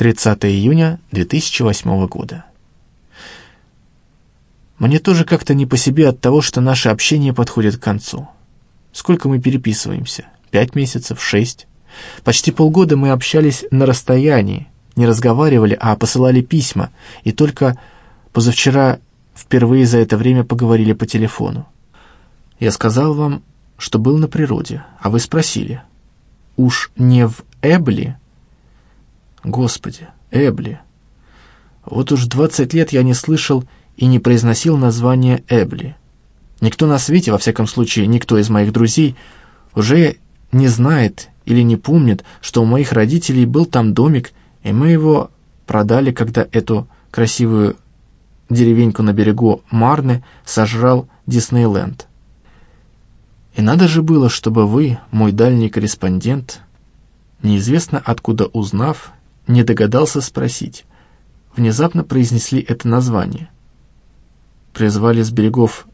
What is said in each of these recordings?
30 июня 2008 года. Мне тоже как-то не по себе от того, что наше общение подходит к концу. Сколько мы переписываемся? Пять месяцев? Шесть? Почти полгода мы общались на расстоянии, не разговаривали, а посылали письма, и только позавчера впервые за это время поговорили по телефону. Я сказал вам, что был на природе, а вы спросили, уж не в Эбли? Господи, Эбли. Вот уж двадцать лет я не слышал и не произносил название Эбли. Никто на свете, во всяком случае, никто из моих друзей, уже не знает или не помнит, что у моих родителей был там домик, и мы его продали, когда эту красивую деревеньку на берегу Марны сожрал Диснейленд. И надо же было, чтобы вы, мой дальний корреспондент, неизвестно откуда узнав, не догадался спросить. Внезапно произнесли это название. Призвали с берегов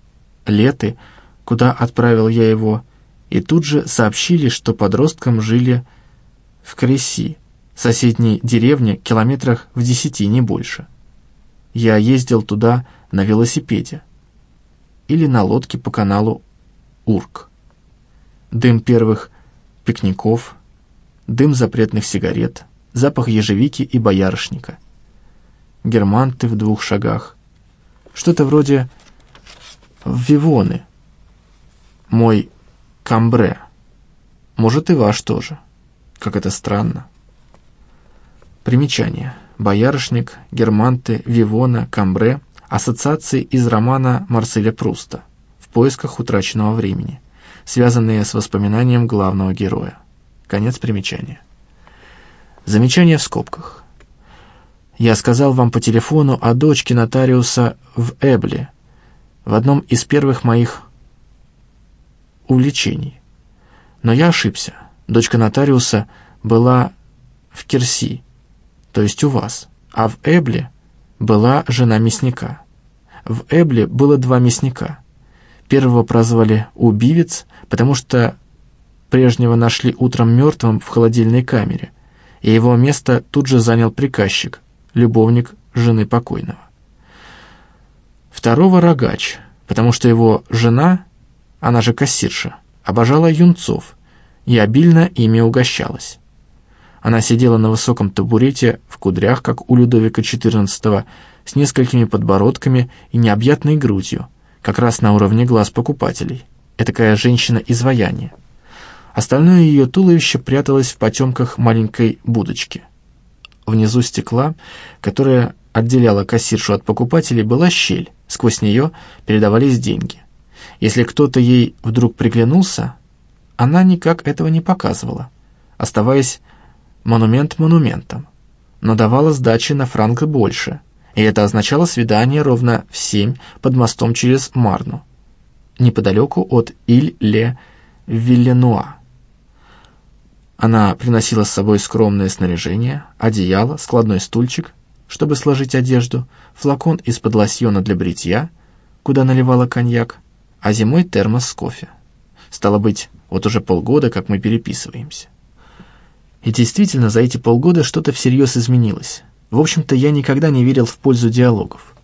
Леты, куда отправил я его, и тут же сообщили, что подросткам жили в Креси, соседней деревне, километрах в десяти, не больше. Я ездил туда на велосипеде или на лодке по каналу Урк. Дым первых пикников, дым запретных сигарет, запах ежевики и боярышника. Германты в двух шагах. Что-то вроде Вивоны. Мой камбре. Может, и ваш тоже. Как это странно. Примечание. Боярышник, Германты, Вивона, Камбре – ассоциации из романа Марселя Пруста «В поисках утраченного времени», связанные с воспоминанием главного героя. Конец примечания. Замечание в скобках. Я сказал вам по телефону о дочке нотариуса в Эбле, в одном из первых моих увлечений. Но я ошибся. Дочка нотариуса была в Керси, то есть у вас, а в Эбле была жена мясника. В Эбле было два мясника. Первого прозвали «убивец», потому что прежнего нашли утром мертвым в холодильной камере, и его место тут же занял приказчик, любовник жены покойного. Второго рогач, потому что его жена, она же кассирша, обожала юнцов и обильно ими угощалась. Она сидела на высоком табурете, в кудрях, как у Людовика XIV, с несколькими подбородками и необъятной грудью, как раз на уровне глаз покупателей. Этакая женщина-изваяние. Остальное ее туловище пряталось в потемках маленькой будочки. Внизу стекла, которая отделяла кассиршу от покупателей, была щель, сквозь нее передавались деньги. Если кто-то ей вдруг приглянулся, она никак этого не показывала, оставаясь монумент монументом, но давала сдачи на франк больше, и это означало свидание ровно в семь под мостом через Марну, неподалеку от Иль-Ле-Вилленуа. Она приносила с собой скромное снаряжение, одеяло, складной стульчик, чтобы сложить одежду, флакон из-под лосьона для бритья, куда наливала коньяк, а зимой термос с кофе. Стало быть, вот уже полгода, как мы переписываемся. И действительно, за эти полгода что-то всерьез изменилось. В общем-то, я никогда не верил в пользу диалогов.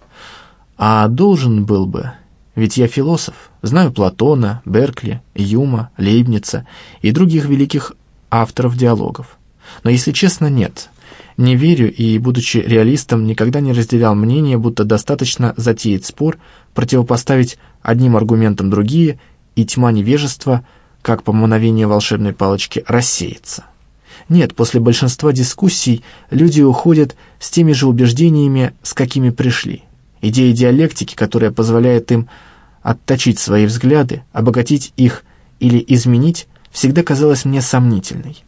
А должен был бы, ведь я философ, знаю Платона, Беркли, Юма, Лейбница и других великих авторов диалогов. Но, если честно, нет. Не верю и, будучи реалистом, никогда не разделял мнение, будто достаточно затеять спор, противопоставить одним аргументам другие, и тьма невежества, как по мановению волшебной палочки, рассеется. Нет, после большинства дискуссий люди уходят с теми же убеждениями, с какими пришли. Идея диалектики, которая позволяет им отточить свои взгляды, обогатить их или изменить, всегда казалась мне сомнительной.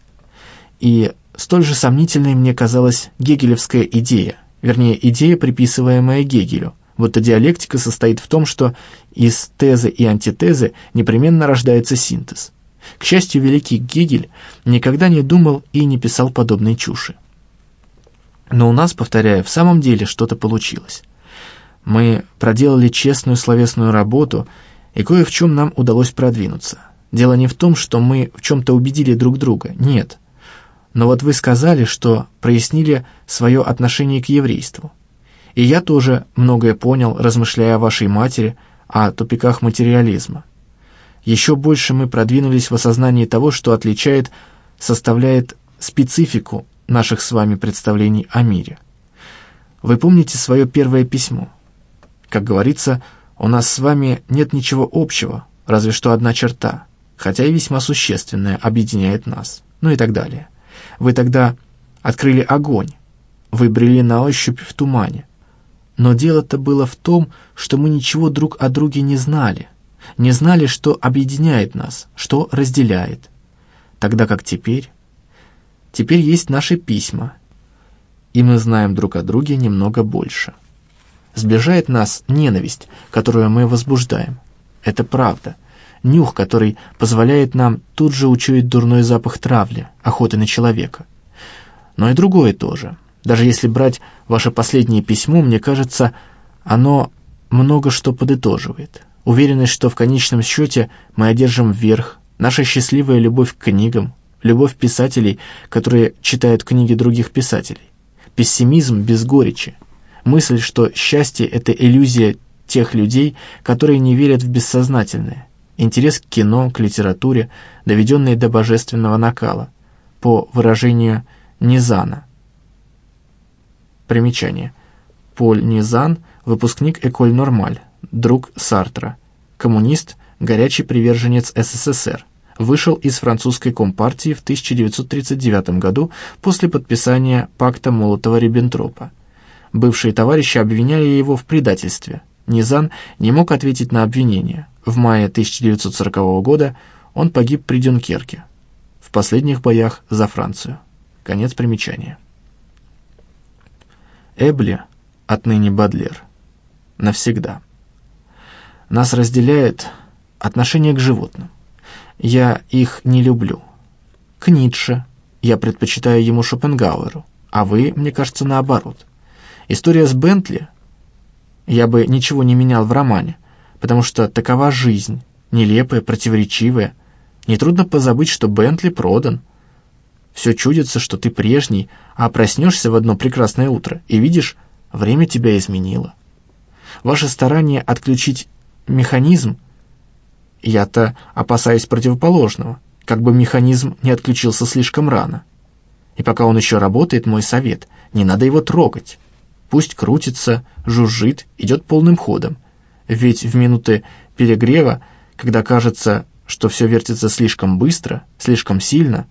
И столь же сомнительной мне казалась гегелевская идея, вернее, идея, приписываемая Гегелю, будто диалектика состоит в том, что из тезы и антитезы непременно рождается синтез. К счастью, великий Гегель никогда не думал и не писал подобной чуши. Но у нас, повторяю, в самом деле что-то получилось. Мы проделали честную словесную работу, и кое в чем нам удалось продвинуться. Дело не в том, что мы в чем-то убедили друг друга, нет. Но вот вы сказали, что прояснили свое отношение к еврейству. И я тоже многое понял, размышляя о вашей матери, о тупиках материализма. Еще больше мы продвинулись в осознании того, что отличает, составляет специфику наших с вами представлений о мире. Вы помните свое первое письмо? Как говорится, у нас с вами нет ничего общего, разве что одна черта, хотя и весьма существенная, объединяет нас, ну и так далее. Вы тогда открыли огонь, вы брели на ощупь в тумане. Но дело-то было в том, что мы ничего друг о друге не знали, не знали, что объединяет нас, что разделяет. Тогда как теперь... Теперь есть наши письма, и мы знаем друг о друге немного больше. Сближает нас ненависть, которую мы возбуждаем. Это правда. Нюх, который позволяет нам тут же учуять дурной запах травли, охоты на человека. Но и другое тоже. Даже если брать ваше последнее письмо, мне кажется, оно много что подытоживает. Уверенность, что в конечном счете мы одержим верх, наша счастливая любовь к книгам, любовь писателей, которые читают книги других писателей, пессимизм без горечи, мысль, что счастье — это иллюзия тех людей, которые не верят в бессознательное, интерес к кино, к литературе, доведенный до божественного накала, по выражению Низана. Примечание. Поль Низан, выпускник Эколь Нормаль, друг Сартра, коммунист, горячий приверженец СССР, вышел из французской компартии в 1939 году после подписания пакта Молотова-Риббентропа. Бывшие товарищи обвиняли его в предательстве. Низан не мог ответить на обвинения. В мае 1940 года он погиб при Дюнкерке, в последних боях за Францию. Конец примечания. Эбли, отныне Бадлер, навсегда. Нас разделяет отношение к животным. Я их не люблю. К Ницше я предпочитаю ему Шопенгауэру, а вы, мне кажется, наоборот. История с Бентли я бы ничего не менял в романе, потому что такова жизнь, нелепая, противоречивая. Нетрудно позабыть, что Бентли продан. Все чудится, что ты прежний, а проснешься в одно прекрасное утро и видишь, время тебя изменило. Ваше старание отключить механизм, я-то опасаюсь противоположного, как бы механизм не отключился слишком рано. И пока он еще работает, мой совет, не надо его трогать. Пусть крутится, жужжит, идет полным ходом, ведь в минуты перегрева, когда кажется, что все вертится слишком быстро, слишком сильно,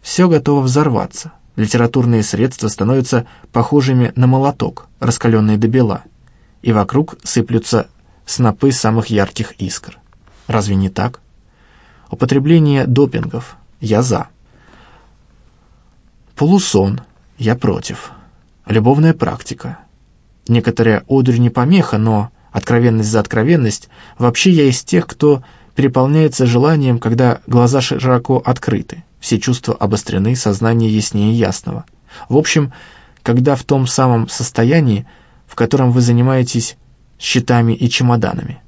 все готово взорваться. Литературные средства становятся похожими на молоток, раскаленный до бела, и вокруг сыплются снопы самых ярких искр. Разве не так? Употребление допингов. Я за. Полусон. Я против. Любовная практика. Некоторая одурь не помеха, но откровенность за откровенность, вообще я из тех, кто переполняется желанием, когда глаза широко открыты, все чувства обострены, сознание яснее ясного. В общем, когда в том самом состоянии, в котором вы занимаетесь счетами и чемоданами.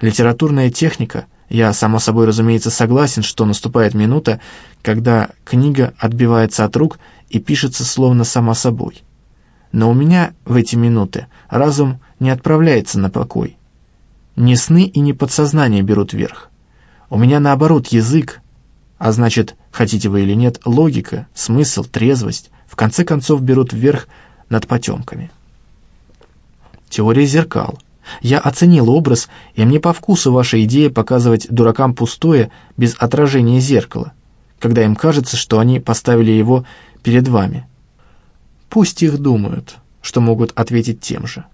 Литературная техника, я, само собой, разумеется, согласен, что наступает минута, когда книга отбивается от рук и пишется словно сама собой. Но у меня в эти минуты разум не отправляется на покой. Не сны и не подсознание берут верх. У меня наоборот язык, а значит, хотите вы или нет, логика, смысл, трезвость, в конце концов берут вверх над потемками. Теория зеркал. Я оценил образ, и мне по вкусу ваша идея показывать дуракам пустое, без отражения зеркала, когда им кажется, что они поставили его перед вами. Пусть их думают, что могут ответить тем же.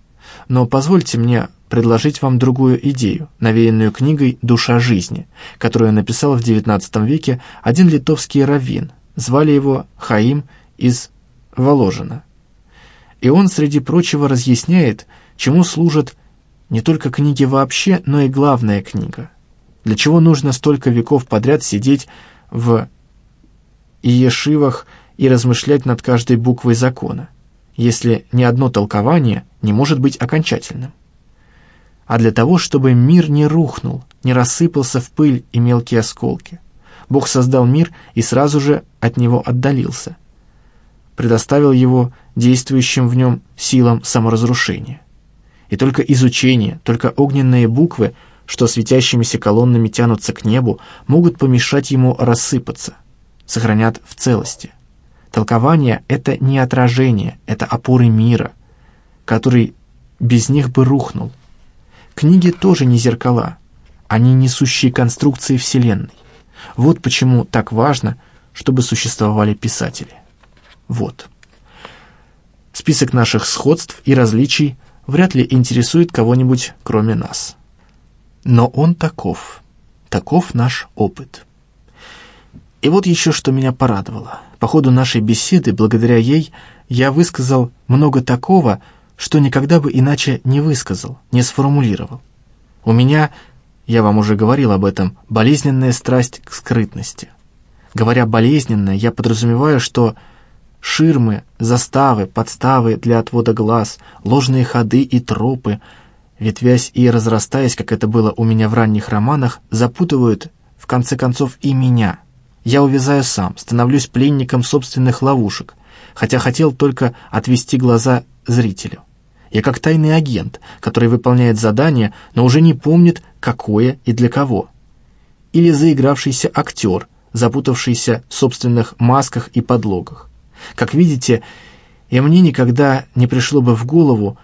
Но позвольте мне предложить вам другую идею, навеянную книгой «Душа жизни», которую написал в XIX веке один литовский раввин. Звали его Хаим из Воложина. И он, среди прочего, разъясняет, чему служат не только книги вообще, но и главная книга. Для чего нужно столько веков подряд сидеть в иешивах и размышлять над каждой буквой закона? если ни одно толкование не может быть окончательным. А для того, чтобы мир не рухнул, не рассыпался в пыль и мелкие осколки. Бог создал мир и сразу же от него отдалился. Предоставил его действующим в нем силам саморазрушения. И только изучение, только огненные буквы, что светящимися колоннами тянутся к небу, могут помешать ему рассыпаться, сохранят в целости. Толкование — это не отражение, это опоры мира, который без них бы рухнул. Книги тоже не зеркала, они несущие конструкции Вселенной. Вот почему так важно, чтобы существовали писатели. Вот. Список наших сходств и различий вряд ли интересует кого-нибудь, кроме нас. Но он таков. Таков наш опыт. И вот еще что меня порадовало. По ходу нашей беседы, благодаря ей, я высказал много такого, что никогда бы иначе не высказал, не сформулировал. У меня, я вам уже говорил об этом, болезненная страсть к скрытности. Говоря болезненная, я подразумеваю, что ширмы, заставы, подставы для отвода глаз, ложные ходы и тропы, ветвясь и разрастаясь, как это было у меня в ранних романах, запутывают, в конце концов, и меня. Я увязаю сам, становлюсь пленником собственных ловушек, хотя хотел только отвести глаза зрителю. Я как тайный агент, который выполняет задание, но уже не помнит, какое и для кого. Или заигравшийся актер, запутавшийся в собственных масках и подлогах. Как видите, и мне никогда не пришло бы в голову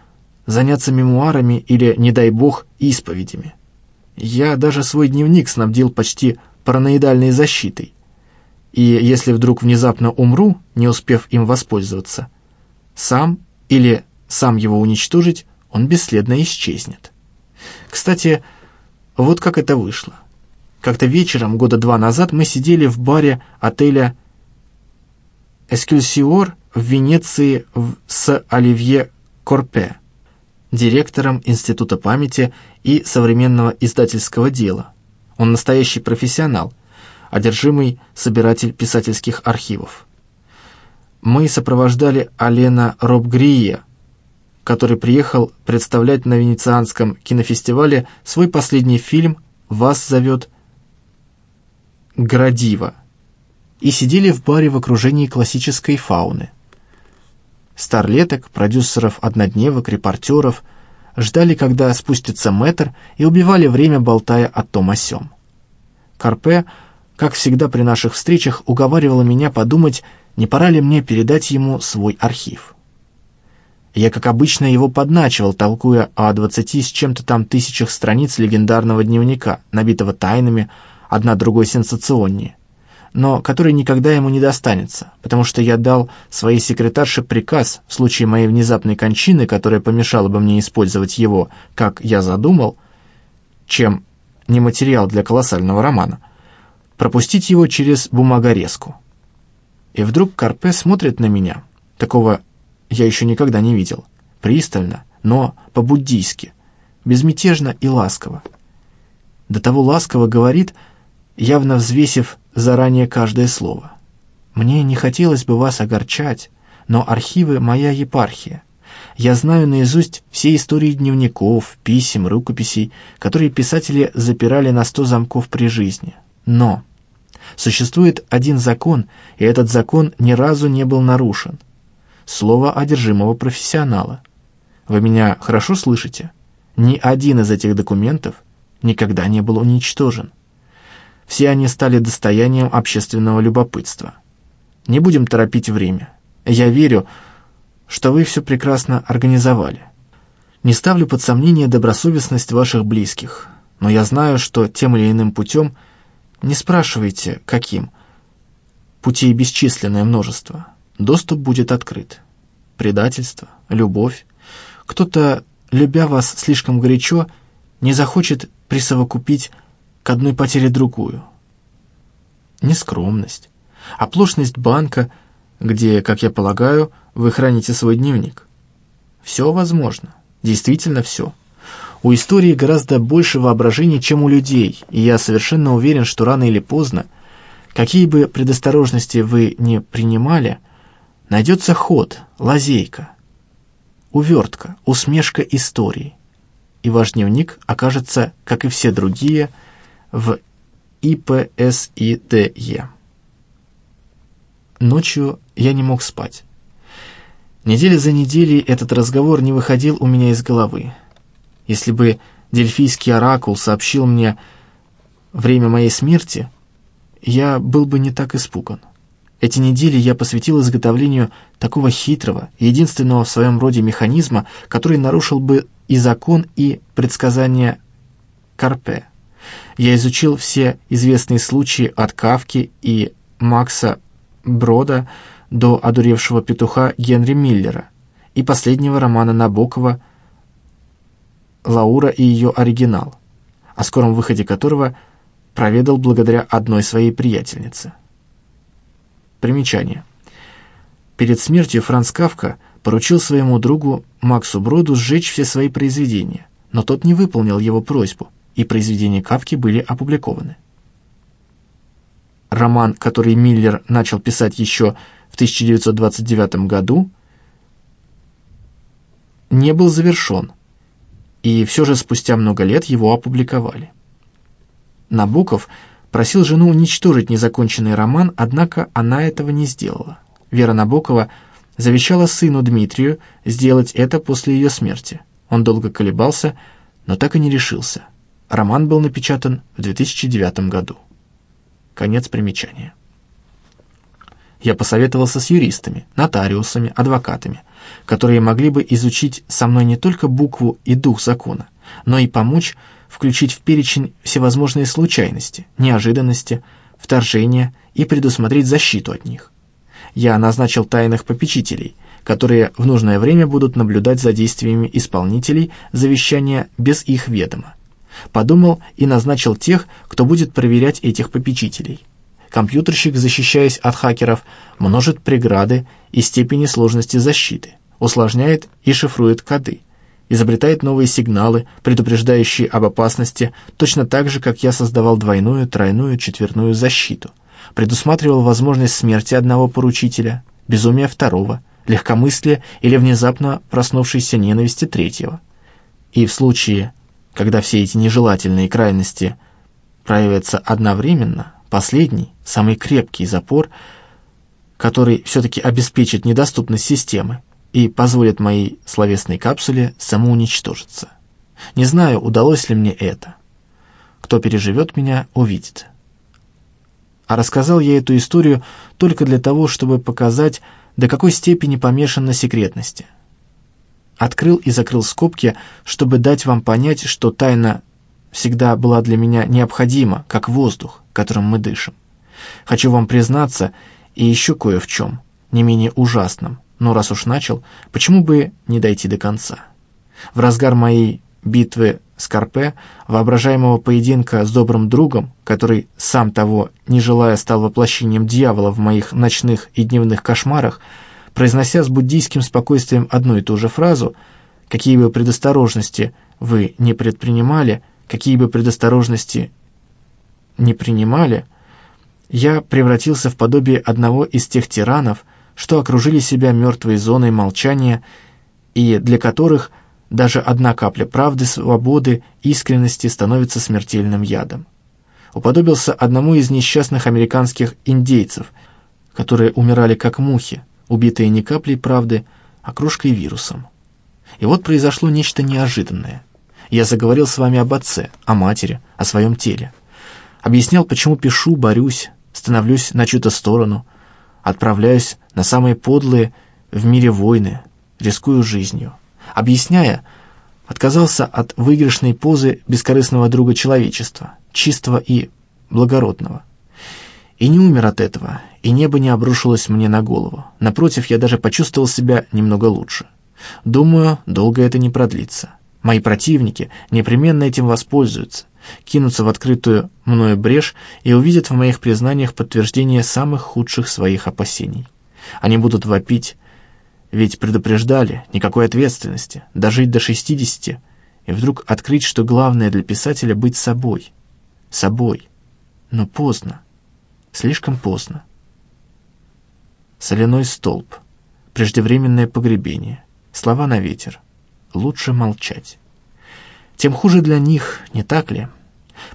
заняться мемуарами или, не дай бог, исповедями. Я даже свой дневник снабдил почти параноидальной защитой. И если вдруг внезапно умру, не успев им воспользоваться, сам или сам его уничтожить, он бесследно исчезнет. Кстати, вот как это вышло. Как-то вечером, года два назад, мы сидели в баре отеля «Эскельсиор» в Венеции с Оливье Корпе, директором Института памяти и современного издательского дела. Он настоящий профессионал, одержимый собиратель писательских архивов. Мы сопровождали Алена Робгрия, который приехал представлять на Венецианском кинофестивале свой последний фильм «Вас зовет Градива» и сидели в баре в окружении классической фауны. Старлеток, продюсеров однодневок, репортеров ждали, когда спустится мэтр, и убивали время, болтая о том о сём. Карпе, как всегда при наших встречах, уговаривала меня подумать, не пора ли мне передать ему свой архив. Я, как обычно, его подначивал, толкуя о двадцати с чем-то там тысячах страниц легендарного дневника, набитого тайнами, одна другой сенсационнее, но который никогда ему не достанется, потому что я дал своей секретарше приказ в случае моей внезапной кончины, которая помешала бы мне использовать его, как я задумал, чем не материал для колоссального романа, пропустить его через бумагорезку. И вдруг Карпе смотрит на меня, такого я еще никогда не видел. Пристально, но по-буддийски, безмятежно и ласково. До того ласково говорит, явно взвесив заранее каждое слово. «Мне не хотелось бы вас огорчать, но архивы — моя епархия. Я знаю наизусть все истории дневников, писем, рукописей, которые писатели запирали на сто замков при жизни. Но существует один закон, и этот закон ни разу не был нарушен слово одержимого профессионала. Вы меня хорошо слышите? Ни один из этих документов никогда не был уничтожен. Все они стали достоянием общественного любопытства. Не будем торопить время. Я верю, что вы все прекрасно организовали. Не ставлю под сомнение добросовестность ваших близких, но я знаю, что тем или иным путем, не спрашивайте, каким, путей бесчисленное множество, доступ будет открыт. Предательство, любовь. Кто-то, любя вас слишком горячо, не захочет присовокупить к одной потере другую. Нескромность, оплошность банка, где, как я полагаю, вы храните свой дневник. Все возможно, действительно все. У истории гораздо больше воображения, чем у людей, и я совершенно уверен, что рано или поздно, какие бы предосторожности вы не принимали, Найдется ход, лазейка, увертка, усмешка истории, и ваш дневник окажется, как и все другие, в ИПСИДЕ. Ночью я не мог спать. Недели за неделей этот разговор не выходил у меня из головы. Если бы дельфийский оракул сообщил мне время моей смерти, я был бы не так испуган. Эти недели я посвятил изготовлению такого хитрого, единственного в своем роде механизма, который нарушил бы и закон, и предсказания Карпе. Я изучил все известные случаи от Кавки и Макса Брода до одуревшего петуха Генри Миллера и последнего романа Набокова «Лаура и ее оригинал», о скором выходе которого проведал благодаря одной своей приятельнице. Примечание. Перед смертью Франц Кавка поручил своему другу Максу Броду сжечь все свои произведения, но тот не выполнил его просьбу, и произведения Кавки были опубликованы. Роман, который Миллер начал писать еще в 1929 году, не был завершен, и все же спустя много лет его опубликовали. Набоков просил жену уничтожить незаконченный роман, однако она этого не сделала. Вера Набокова завещала сыну Дмитрию сделать это после ее смерти. Он долго колебался, но так и не решился. Роман был напечатан в 2009 году. Конец примечания. Я посоветовался с юристами, нотариусами, адвокатами, которые могли бы изучить со мной не только букву и дух закона, но и помочь включить в перечень всевозможные случайности, неожиданности, вторжения и предусмотреть защиту от них. Я назначил тайных попечителей, которые в нужное время будут наблюдать за действиями исполнителей завещания без их ведома. Подумал и назначил тех, кто будет проверять этих попечителей. Компьютерщик, защищаясь от хакеров, множит преграды и степени сложности защиты, усложняет и шифрует коды, изобретает новые сигналы, предупреждающие об опасности, точно так же, как я создавал двойную, тройную, четверную защиту, предусматривал возможность смерти одного поручителя, безумия второго, легкомыслия или внезапно проснувшейся ненависти третьего. И в случае когда все эти нежелательные крайности проявятся одновременно, последний, самый крепкий запор, который все-таки обеспечит недоступность системы и позволит моей словесной капсуле самоуничтожиться. Не знаю, удалось ли мне это. Кто переживет меня, увидит. А рассказал я эту историю только для того, чтобы показать, до какой степени помешан на секретности – Открыл и закрыл скобки, чтобы дать вам понять, что тайна всегда была для меня необходима, как воздух, которым мы дышим. Хочу вам признаться и еще кое в чем, не менее ужасном, но раз уж начал, почему бы не дойти до конца? В разгар моей битвы с Карпе, воображаемого поединка с добрым другом, который, сам того не желая, стал воплощением дьявола в моих ночных и дневных кошмарах, произнося с буддийским спокойствием одну и ту же фразу, какие бы предосторожности вы не предпринимали, какие бы предосторожности не принимали, я превратился в подобие одного из тех тиранов, что окружили себя мертвой зоной молчания и для которых даже одна капля правды, свободы, искренности становится смертельным ядом. Уподобился одному из несчастных американских индейцев, которые умирали как мухи, убитые не каплей правды, а крошкой вирусом. И вот произошло нечто неожиданное. Я заговорил с вами об отце, о матери, о своем теле. Объяснял, почему пишу, борюсь, становлюсь на чью-то сторону, отправляюсь на самые подлые в мире войны, рискую жизнью. Объясняя, отказался от выигрышной позы бескорыстного друга человечества, чистого и благородного. И не умер от этого, и небо не обрушилось мне на голову. Напротив, я даже почувствовал себя немного лучше. Думаю, долго это не продлится. Мои противники непременно этим воспользуются, кинутся в открытую мною брешь и увидят в моих признаниях подтверждение самых худших своих опасений. Они будут вопить, ведь предупреждали, никакой ответственности, дожить до шестидесяти, и вдруг открыть, что главное для писателя — быть собой. Собой. Но поздно. Слишком поздно. Соляной столб. Преждевременное погребение. Слова на ветер. Лучше молчать. Тем хуже для них, не так ли?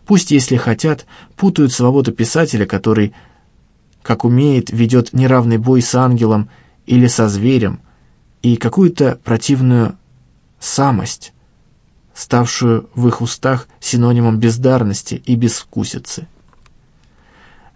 Пусть, если хотят, путают свободу писателя, который, как умеет, ведет неравный бой с ангелом или со зверем, и какую-то противную самость, ставшую в их устах синонимом бездарности и безвкусицы.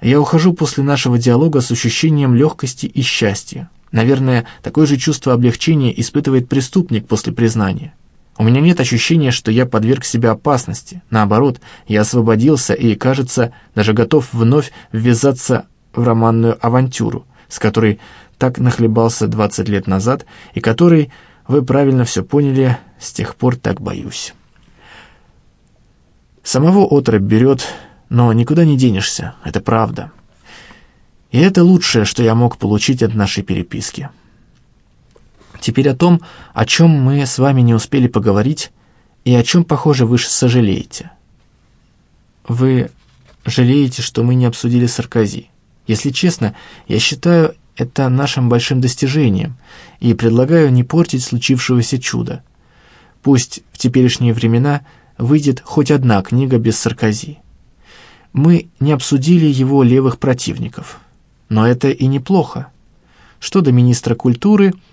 Я ухожу после нашего диалога с ощущением легкости и счастья. Наверное, такое же чувство облегчения испытывает преступник после признания. У меня нет ощущения, что я подверг себя опасности. Наоборот, я освободился и, кажется, даже готов вновь ввязаться в романную авантюру, с которой так нахлебался 20 лет назад и которой, вы правильно все поняли, с тех пор так боюсь. Самого отрыв берет, но никуда не денешься, это правда. И это лучшее, что я мог получить от нашей переписки. Теперь о том, о чем мы с вами не успели поговорить, и о чем, похоже, вы сожалеете. Вы жалеете, что мы не обсудили Саркози. Если честно, я считаю это нашим большим достижением и предлагаю не портить случившегося чуда. Пусть в теперешние времена выйдет хоть одна книга без Саркози. Мы не обсудили его левых противников, но это и неплохо. Что до министра культуры –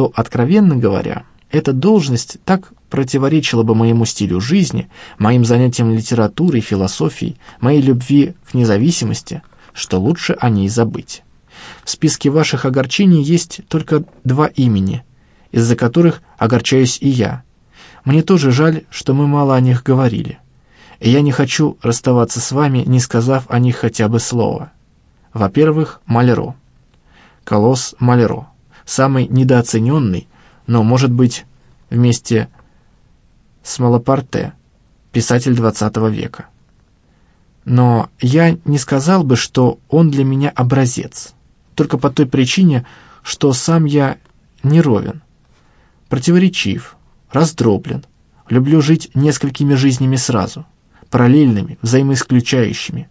то, откровенно говоря, эта должность так противоречила бы моему стилю жизни, моим занятиям литературой, философией, моей любви к независимости, что лучше о ней забыть. В списке ваших огорчений есть только два имени, из-за которых огорчаюсь и я. Мне тоже жаль, что мы мало о них говорили. И я не хочу расставаться с вами, не сказав о них хотя бы слова. Во-первых, Малеро. Колосс Малеро самый недооцененный, но, может быть, вместе с Малапарте, писатель XX века. Но я не сказал бы, что он для меня образец, только по той причине, что сам я неровен, противоречив, раздроблен, люблю жить несколькими жизнями сразу, параллельными, взаимоисключающими.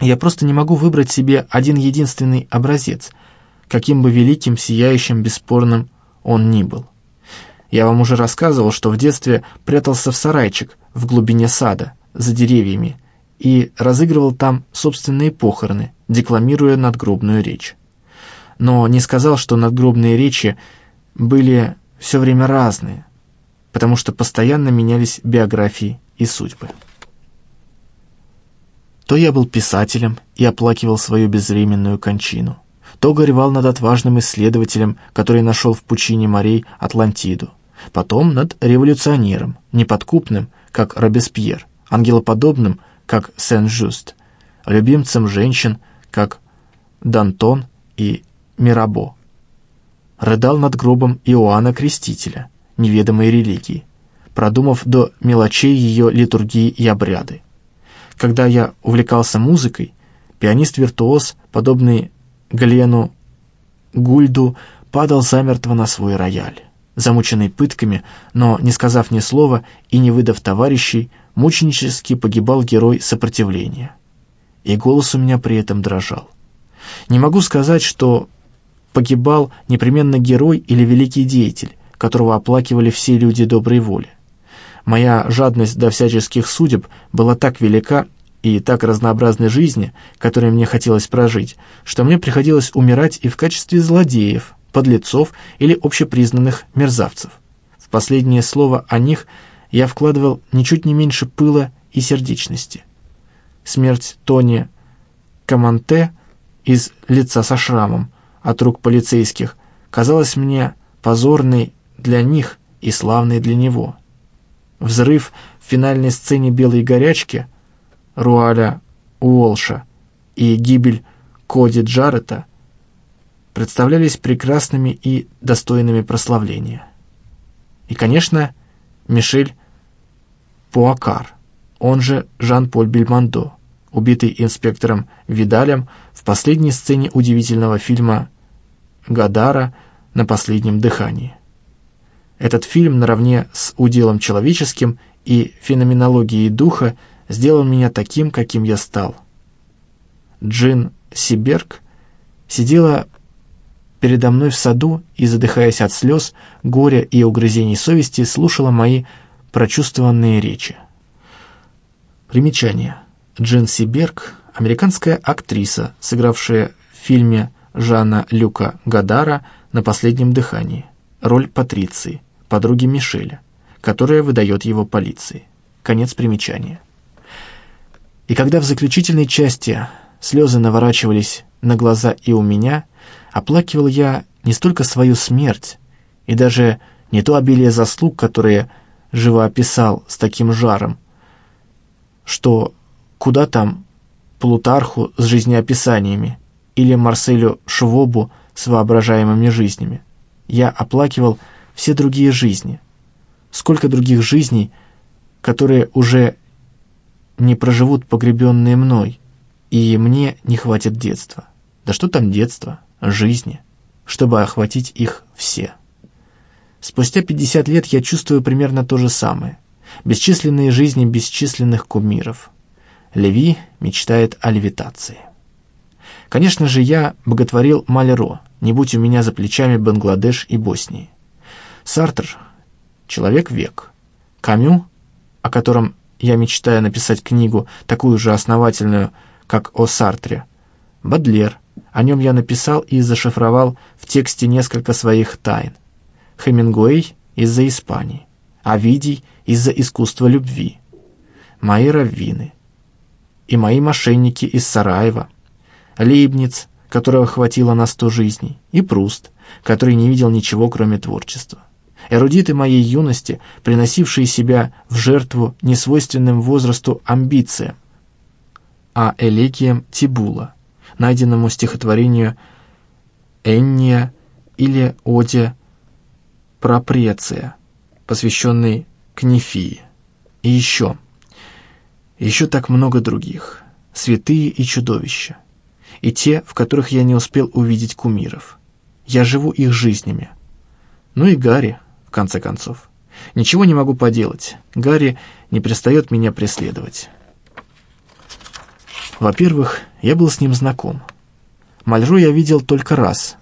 Я просто не могу выбрать себе один единственный образец – каким бы великим, сияющим, бесспорным он ни был. Я вам уже рассказывал, что в детстве прятался в сарайчик в глубине сада, за деревьями, и разыгрывал там собственные похороны, декламируя надгробную речь. Но не сказал, что надгробные речи были все время разные, потому что постоянно менялись биографии и судьбы. То я был писателем и оплакивал свою безвременную кончину, то горевал над отважным исследователем, который нашел в пучине морей Атлантиду, потом над революционером, неподкупным, как Робеспьер, ангелоподобным, как Сен-Жуст, любимцем женщин, как Дантон и Мирабо. Рыдал над гробом Иоанна Крестителя, неведомой религии, продумав до мелочей ее литургии и обряды. Когда я увлекался музыкой, пианист-виртуоз, подобный Глену Гульду падал замертво на свой рояль. Замученный пытками, но не сказав ни слова и не выдав товарищей, мученически погибал герой сопротивления. И голос у меня при этом дрожал. Не могу сказать, что погибал непременно герой или великий деятель, которого оплакивали все люди доброй воли. Моя жадность до всяческих судеб была так велика и так разнообразной жизни, которой мне хотелось прожить, что мне приходилось умирать и в качестве злодеев, подлецов или общепризнанных мерзавцев. В последнее слово о них я вкладывал ничуть не меньше пыла и сердечности. Смерть Тони Каманте из лица со шрамом от рук полицейских казалась мне позорной для них и славной для него. Взрыв в финальной сцене «Белой горячки» Руаля Уолша и гибель Коди Джарета представлялись прекрасными и достойными прославления. И, конечно, Мишель Пуакар, он же Жан-Поль Бельмондо, убитый инспектором Видалем в последней сцене удивительного фильма «Гадара на последнем дыхании». Этот фильм наравне с уделом человеческим и феноменологией духа сделал меня таким, каким я стал. Джин Сиберг сидела передо мной в саду и, задыхаясь от слез, горя и угрызений совести, слушала мои прочувствованные речи. Примечание. Джин Сиберг – американская актриса, сыгравшая в фильме Жана Люка Гадара «На последнем дыхании» роль Патриции, подруги Мишеля, которая выдает его полиции. Конец примечания. И когда в заключительной части слезы наворачивались на глаза и у меня, оплакивал я не столько свою смерть, и даже не то обилие заслуг, которые живо описал с таким жаром, что куда там Плутарху с жизнеописаниями или Марселю Швобу с воображаемыми жизнями. Я оплакивал все другие жизни. Сколько других жизней, которые уже не проживут погребенные мной, и мне не хватит детства. Да что там детства, жизни, чтобы охватить их все. Спустя 50 лет я чувствую примерно то же самое. Бесчисленные жизни бесчисленных кумиров. Леви мечтает о левитации. Конечно же, я боготворил Малеро, не будь у меня за плечами Бангладеш и Боснии. Сартр — человек век. Камю, о котором я мечтаю написать книгу, такую же основательную, как о Сартре. Бадлер, о нем я написал и зашифровал в тексте несколько своих тайн. Хемингуэй из-за Испании, Овидий из-за искусства любви, мои раввины и мои мошенники из Сараева, Лейбниц, которого хватило на сто жизней, и Пруст, который не видел ничего, кроме творчества. Эрудиты моей юности, приносившие себя в жертву несвойственным возрасту амбициям, а элегиям Тибула, найденному стихотворению Энния или Оде Пропреция, посвященный Кнефии. И еще, еще так много других, святые и чудовища, и те, в которых я не успел увидеть кумиров. Я живу их жизнями. Ну и Гарри, конце концов. Ничего не могу поделать. Гарри не перестает меня преследовать. Во-первых, я был с ним знаком. Мальру я видел только раз.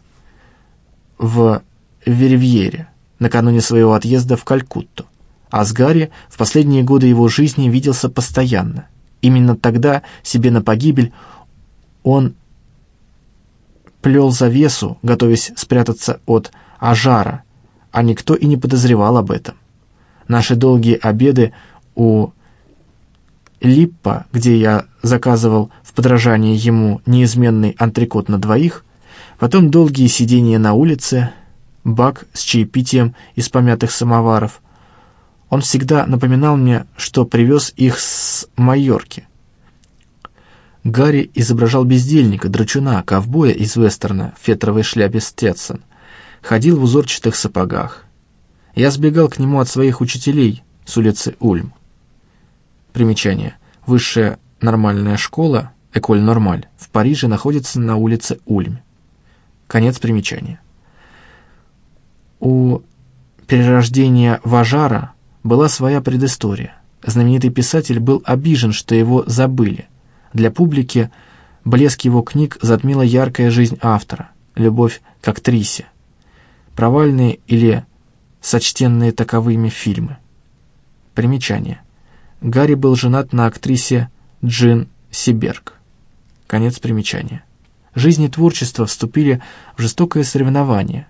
В Веревьере, накануне своего отъезда в Калькутту. А с Гарри в последние годы его жизни виделся постоянно. Именно тогда, себе на погибель, он плел завесу, готовясь спрятаться от Ажара, а никто и не подозревал об этом. Наши долгие обеды у Липпа, где я заказывал в подражание ему неизменный антрикот на двоих, потом долгие сидения на улице, бак с чаепитием из помятых самоваров. Он всегда напоминал мне, что привез их с Майорки. Гарри изображал бездельника, драчуна, ковбоя из вестерна в фетровой шляпе Стетсон. Ходил в узорчатых сапогах. Я сбегал к нему от своих учителей с улицы Ульм. Примечание. Высшая нормальная школа, Эколь Нормаль, в Париже находится на улице Ульм. Конец примечания. У перерождения Важара была своя предыстория. Знаменитый писатель был обижен, что его забыли. Для публики блеск его книг затмила яркая жизнь автора, любовь к актрисе, провальные или сочтенные таковыми фильмы. Примечание. Гарри был женат на актрисе Джин Сиберг. Конец примечания. Жизнь и творчество вступили в жестокое соревнование.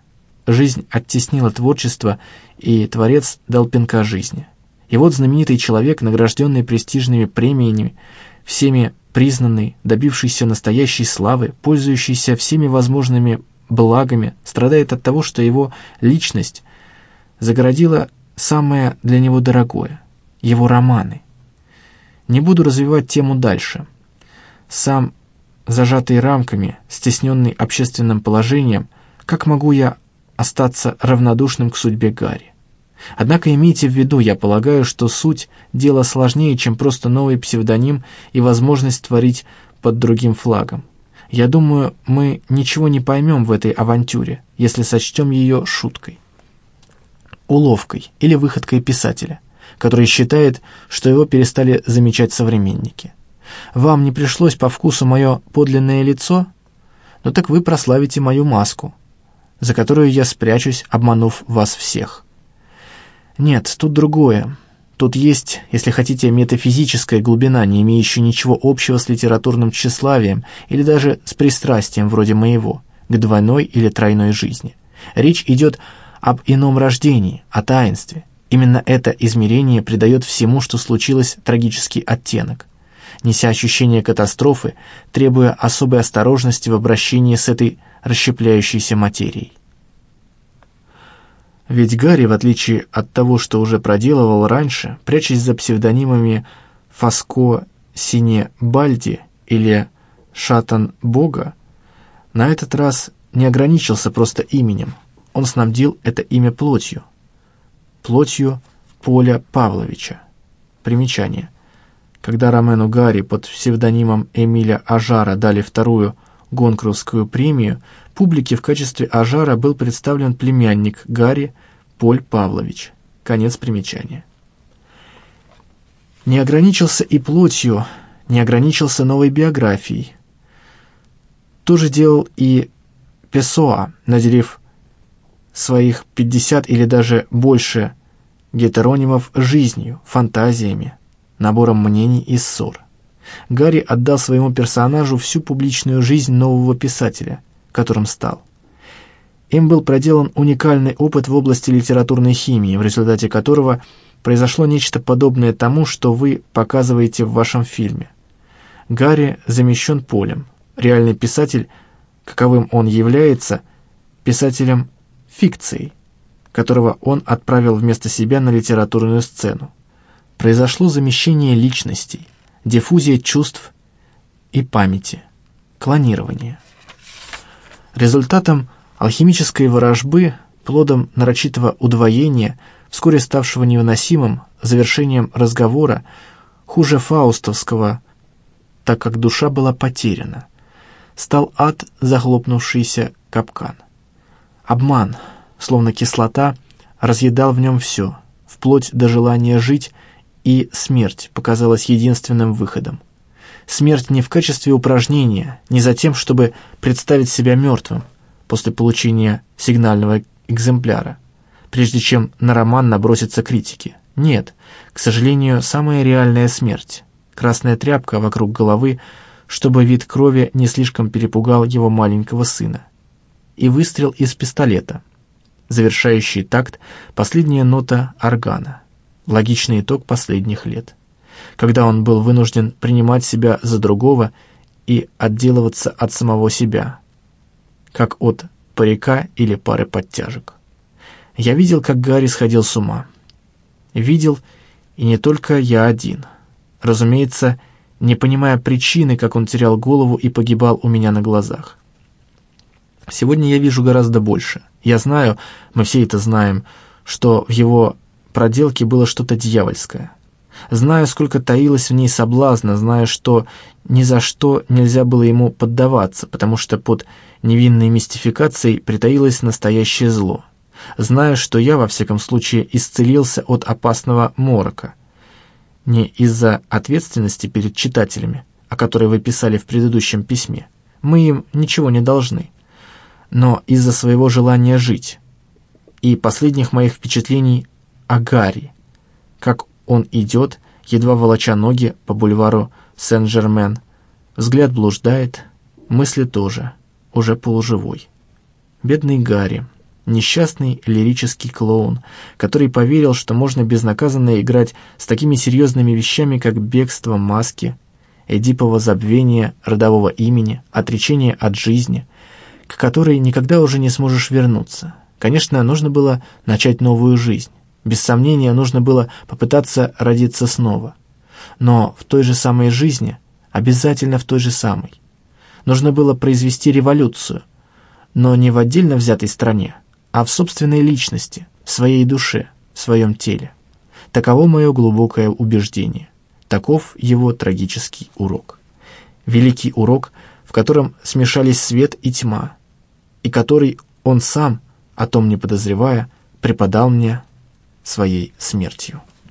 Жизнь оттеснила творчество, и творец дал пинка жизни. И вот знаменитый человек, награжденный престижными премиями, всеми признанный, добившийся настоящей славы, пользующийся всеми возможными благами, страдает от того, что его личность загородила самое для него дорогое — его романы. Не буду развивать тему дальше. Сам, зажатый рамками, стесненный общественным положением, как могу я остаться равнодушным к судьбе Гарри? Однако имейте в виду, я полагаю, что суть дела сложнее, чем просто новый псевдоним и возможность творить под другим флагом. Я думаю, мы ничего не поймем в этой авантюре, если сочтем ее шуткой, уловкой или выходкой писателя который считает, что его перестали замечать современники. Вам не пришлось по вкусу мое подлинное лицо? Ну так вы прославите мою маску, за которую я спрячусь, обманув вас всех. Нет, тут другое. Тут есть, если хотите, метафизическая глубина, не имеющая ничего общего с литературным тщеславием или даже с пристрастием вроде моего к двойной или тройной жизни. Речь идет об ином рождении, о таинстве. Именно это измерение придает всему, что случилось, трагический оттенок, неся ощущение катастрофы, требуя особой осторожности в обращении с этой расщепляющейся материей. Ведь Гарри, в отличие от того, что уже проделывал раньше, прячась за псевдонимами Фаско Сине Бальди или Шатан Бога, на этот раз не ограничился просто именем. Он снабдил это имя плотью. Плотью Поля Павловича. Примечание. Когда Ромену Гарри под псевдонимом Эмиля Ажара дали вторую Гонкровскую премию, публике в качестве Ажара был представлен племянник Гарри Поль Павлович. Конец примечания. Не ограничился и плотью, не ограничился новой биографией. То же делал и Песоа, наделив своих 50 или даже больше гетеронимов жизнью, фантазиями, набором мнений и ссор. Гарри отдал своему персонажу всю публичную жизнь нового писателя, которым стал. Им был проделан уникальный опыт в области литературной химии, в результате которого произошло нечто подобное тому, что вы показываете в вашем фильме. Гарри замещен полем. Реальный писатель, каковым он является, писателем фикцией, которого он отправил вместо себя на литературную сцену. Произошло замещение личностей, диффузия чувств и памяти, клонирование. Результатом алхимической ворожбы, плодом нарочитого удвоения, вскоре ставшего невыносимым, завершением разговора, хуже фаустовского, так как душа была потеряна, стал ад, захлопнувшийся капкан. Обман, словно кислота, разъедал в нем все, вплоть до желания жить, и смерть показалась единственным выходом. Смерть не в качестве упражнения, не за тем, чтобы представить себя мертвым после получения сигнального экземпляра, прежде чем на роман набросятся критики. Нет, к сожалению, самая реальная смерть. Красная тряпка вокруг головы, чтобы вид крови не слишком перепугал его маленького сына. И выстрел из пистолета. Завершающий такт — последняя нота органа логичный итог последних лет, когда он был вынужден принимать себя за другого и отделываться от самого себя, как от парика или пары подтяжек. Я видел, как Гарри сходил с ума. Видел, и не только я один. Разумеется, не понимая причины, как он терял голову и погибал у меня на глазах. Сегодня я вижу гораздо больше. Я знаю, мы все это знаем, что в его проделке было что-то дьявольское. Знаю, сколько таилось в ней соблазна, знаю, что ни за что нельзя было ему поддаваться, потому что под невинной мистификацией притаилось настоящее зло. Знаю, что я, во всяком случае, исцелился от опасного морока. Не из-за ответственности перед читателями, о которой вы писали в предыдущем письме. Мы им ничего не должны. Но из-за своего желания жить и последних моих впечатлений о Гарри, как он идет, едва волоча ноги по бульвару Сен-Жермен. Взгляд блуждает, мысли тоже, уже полуживой. Бедный Гарри, несчастный лирический клоун, который поверил, что можно безнаказанно играть с такими серьезными вещами, как бегство маски, Эдипово забвение родового имени, отречение от жизни, к которой никогда уже не сможешь вернуться. Конечно, нужно было начать новую жизнь. Без сомнения, нужно было попытаться родиться снова. Но в той же самой жизни, обязательно в той же самой. Нужно было произвести революцию, но не в отдельно взятой стране, а в собственной личности, в своей душе, в своем теле. Таково мое глубокое убеждение. Таков его трагический урок. Великий урок, в котором смешались свет и тьма, и который он сам, о том не подозревая, преподал мне своей смертью.